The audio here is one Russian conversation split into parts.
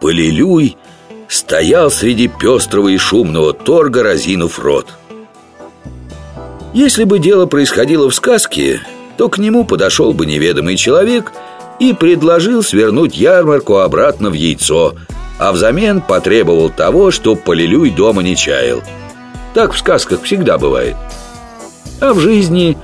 Полилюй стоял среди пестрого и шумного торга, разинув рот. Если бы дело происходило в сказке, то к нему подошел бы неведомый человек и предложил свернуть ярмарку обратно в яйцо, а взамен потребовал того, что Полилюй дома не чаял. Так в сказках всегда бывает. А в жизни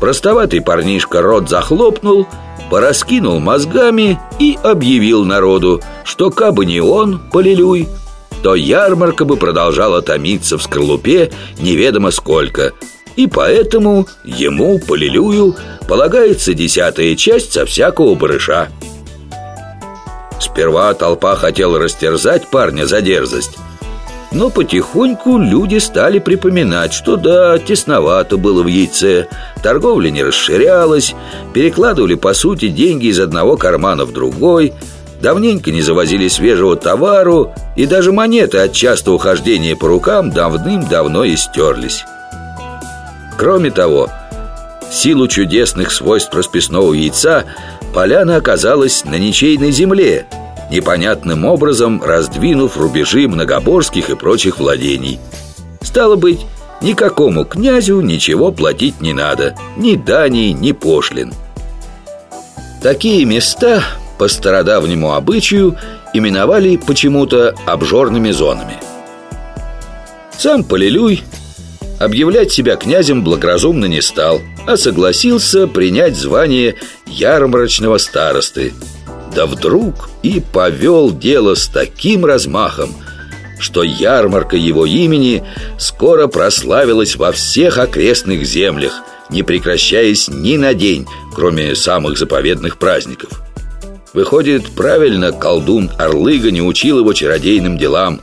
простоватый парнишка рот захлопнул, пораскинул мозгами и объявил народу, что кабы не он, Полилюй, то ярмарка бы продолжала томиться в скорлупе неведомо сколько – и поэтому ему, Полилюю, полагается десятая часть со всякого барыша. Сперва толпа хотела растерзать парня за дерзость, но потихоньку люди стали припоминать, что да, тесновато было в яйце, торговля не расширялась, перекладывали по сути деньги из одного кармана в другой, давненько не завозили свежего товару, и даже монеты от частого хождения по рукам давным-давно истерлись. Кроме того, в силу чудесных свойств расписного яйца поляна оказалась на ничейной земле, непонятным образом раздвинув рубежи многоборских и прочих владений. Стало быть, никакому князю ничего платить не надо, ни дани, ни пошлин. Такие места по стародавнему обычаю именовали почему-то обжорными зонами. Сам Полилюй объявлять себя князем благоразумно не стал, а согласился принять звание ярмарочного старосты. Да вдруг и повел дело с таким размахом, что ярмарка его имени скоро прославилась во всех окрестных землях, не прекращаясь ни на день, кроме самых заповедных праздников. Выходит, правильно колдун Орлыга не учил его чародейным делам.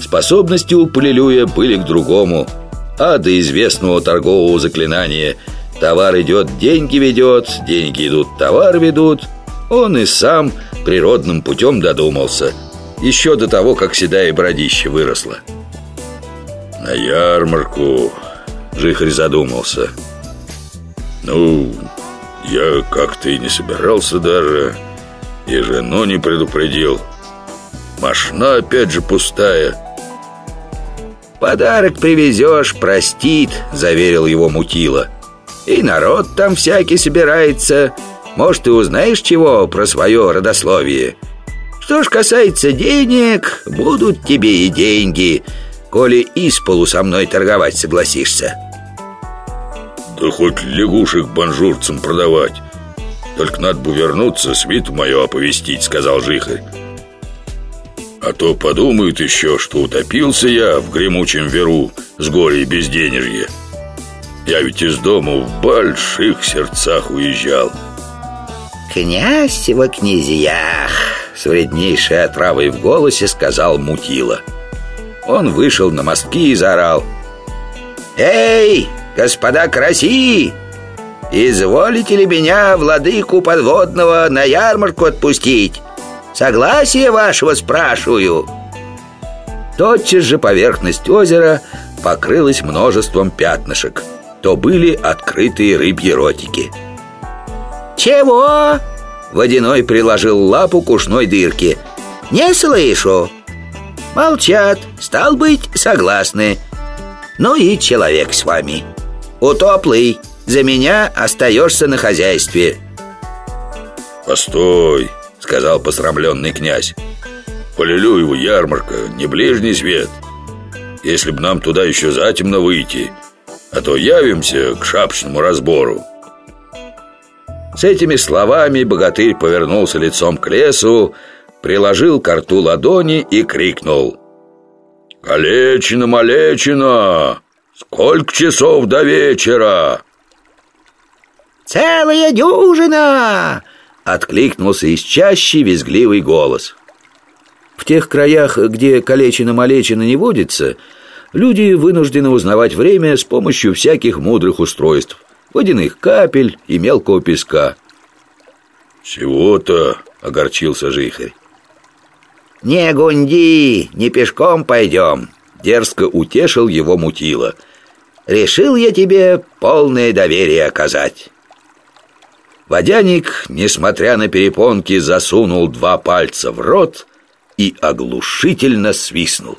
Способности у Полилюя были к другому – а до известного торгового заклинания Товар идет, деньги ведет, деньги идут, товар ведут Он и сам природным путем додумался Еще до того, как седая бородище выросла На ярмарку Жихарь задумался Ну, я как-то и не собирался даже И жену не предупредил Машина опять же пустая «Подарок привезешь, простит», — заверил его Мутила. «И народ там всякий собирается. Может, ты узнаешь чего про свое родословие? Что ж касается денег, будут тебе и деньги, коли из полу со мной торговать согласишься». «Да хоть лягушек банжурцам продавать. Только надо бы вернуться, свиту мою оповестить», — сказал Жихарь. А то подумают еще, что утопился я в гремучем веру с горя и безденежья. Я ведь из дома в больших сердцах уезжал. «Князь во князьях!» С вреднейшей отравой в голосе сказал Мутила. Он вышел на мостки и заорал. «Эй, господа краси! Изволите ли меня, владыку подводного, на ярмарку отпустить?» Согласие вашего спрашиваю Тотчас же поверхность озера покрылась множеством пятнышек То были открытые рыбьи ротики «Чего?» Водяной приложил лапу к ушной дырке. «Не слышу» Молчат, стал быть, согласны. Ну и человек с вами. Утоплый, за меня остаешься на хозяйстве. Постой, Сказал посрамленный князь. Полилюеву ярмарка, не ближний свет. Если б нам туда еще затемно выйти А то явимся к шапочному разбору Этими словами богатырь повернулся лицом к лесу Приложил к рту ладони и крикнул «Калечина, малечина! Сколько часов до вечера?» «Целая дюжина!» Откликнулся из чащи визгливый голос В тех краях, где калечина-малечина не водится Люди вынуждены узнавать время с помощью всяких мудрых устройств Водяных капель и мелкого песка «Чего-то?» — огорчился Жихарь «Не гунди, не пешком пойдем!» Дерзко утешил его мутило «Решил я тебе полное доверие оказать». Водяник, несмотря на перепонки, засунул два пальца в рот, и оглушительно свистнул.